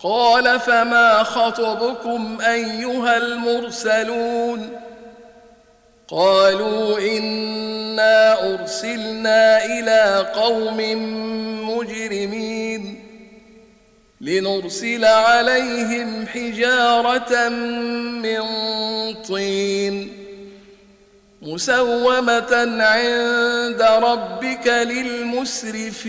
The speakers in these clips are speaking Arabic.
قال فما خطبكم أيها المرسلون قالوا إنا أرسلنا إلى قوم مجرمين لنرسل عليهم حجارة من طين مسومة عند ربك للمسرفين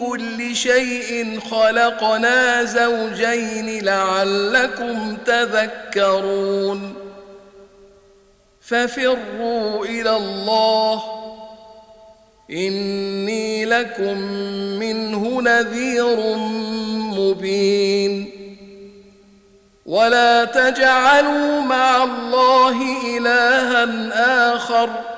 كل شيء خلقنا زوجين لعلكم تذكرون. ففروا إلى الله. إني لكم منه نذير مبين. ولا تجعلوا مع الله إلها آخر.